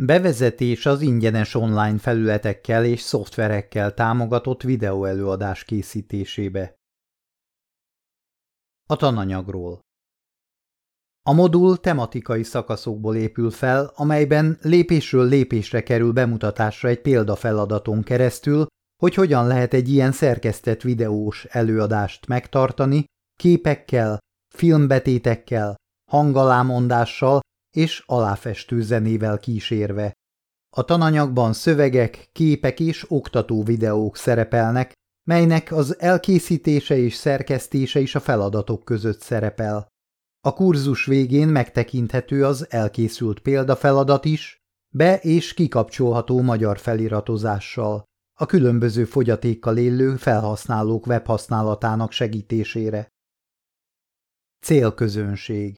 Bevezetés az ingyenes online felületekkel és szoftverekkel támogatott videóelőadás készítésébe. A tananyagról A modul tematikai szakaszokból épül fel, amelyben lépésről lépésre kerül bemutatásra egy példafeladaton keresztül, hogy hogyan lehet egy ilyen szerkesztett videós előadást megtartani, képekkel, filmbetétekkel, hangalámondással és aláfestő zenével kísérve. A tananyagban szövegek, képek és oktató videók szerepelnek, melynek az elkészítése és szerkesztése is a feladatok között szerepel. A kurzus végén megtekinthető az elkészült példafeladat is, be- és kikapcsolható magyar feliratozással, a különböző fogyatékkal élő felhasználók webhasználatának segítésére. Célközönség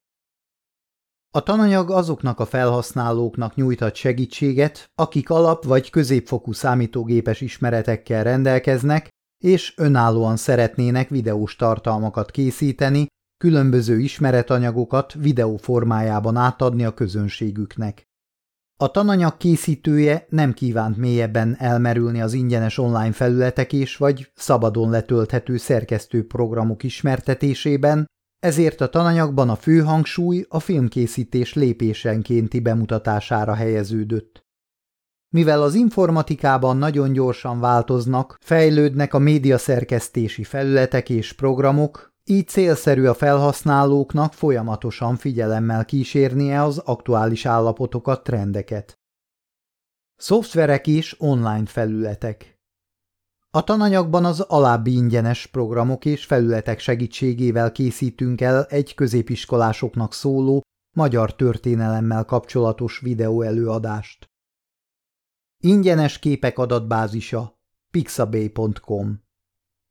a tananyag azoknak a felhasználóknak nyújtat segítséget, akik alap- vagy középfokú számítógépes ismeretekkel rendelkeznek, és önállóan szeretnének videós tartalmakat készíteni, különböző ismeretanyagokat videó formájában átadni a közönségüknek. A tananyag készítője nem kívánt mélyebben elmerülni az ingyenes online felületek és vagy szabadon letölthető szerkesztő programok ismertetésében, ezért a tananyagban a fő hangsúly a filmkészítés lépésenkénti bemutatására helyeződött. Mivel az informatikában nagyon gyorsan változnak, fejlődnek a médiaszerkesztési felületek és programok, így célszerű a felhasználóknak folyamatosan figyelemmel kísérnie az aktuális állapotokat, trendeket. Szoftverek és online felületek a tananyagban az alábbi ingyenes programok és felületek segítségével készítünk el egy középiskolásoknak szóló, magyar történelemmel kapcsolatos videóelőadást. Ingyenes képek adatbázisa pixabay.com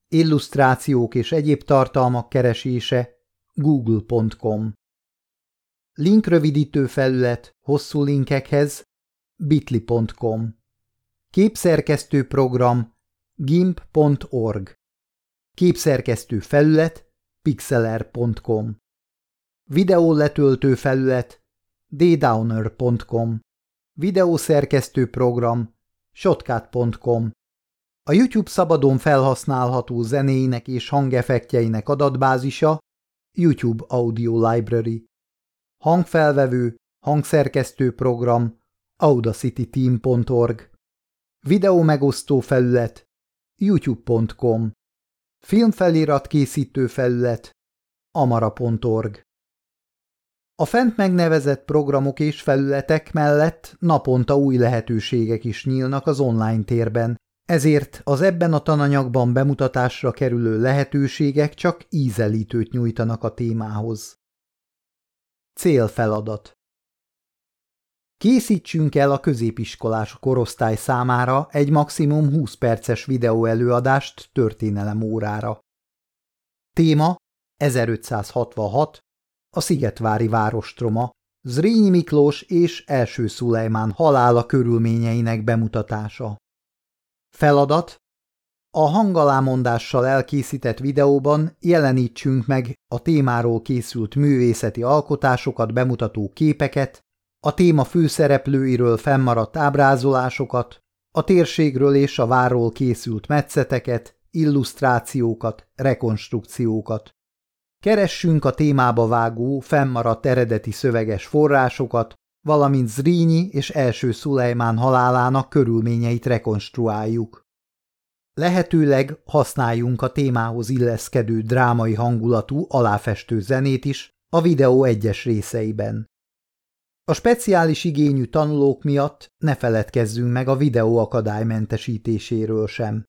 Illusztrációk és egyéb tartalmak keresése google.com Linkrövidítő felület hosszú linkekhez bitly.com Képszerkesztő program gimp.org Képszerkesztő felület pixeler.com Videó letöltő felület ddowner.com Videószerkesztő program shotcut.com A YouTube szabadon felhasználható zenéinek és hangeffektjeinek adatbázisa YouTube Audio Library. Hangfelvevő, hangszerkesztő program audacityteam.org Videó megosztó felület youtube.com Filmfelirat készítő felület amara.org A fent megnevezett programok és felületek mellett naponta új lehetőségek is nyílnak az online térben, ezért az ebben a tananyagban bemutatásra kerülő lehetőségek csak ízelítőt nyújtanak a témához. Célfeladat Készítsünk el a középiskolás korosztály számára egy maximum 20 perces videóelőadást történelem órára. Téma 1566 A Szigetvári várostroma Zrínyi Miklós és első Szulejmán halála körülményeinek bemutatása. Feladat A hangalámondással elkészített videóban jelenítsünk meg a témáról készült művészeti alkotásokat bemutató képeket, a téma főszereplőiről fennmaradt ábrázolásokat, a térségről és a várról készült metszeteket, illusztrációkat, rekonstrukciókat. Keressünk a témába vágó, fennmaradt eredeti szöveges forrásokat, valamint Zrínyi és első Szulejmán halálának körülményeit rekonstruáljuk. Lehetőleg használjunk a témához illeszkedő drámai hangulatú aláfestő zenét is a videó egyes részeiben. A speciális igényű tanulók miatt ne feledkezzünk meg a videó akadálymentesítéséről sem.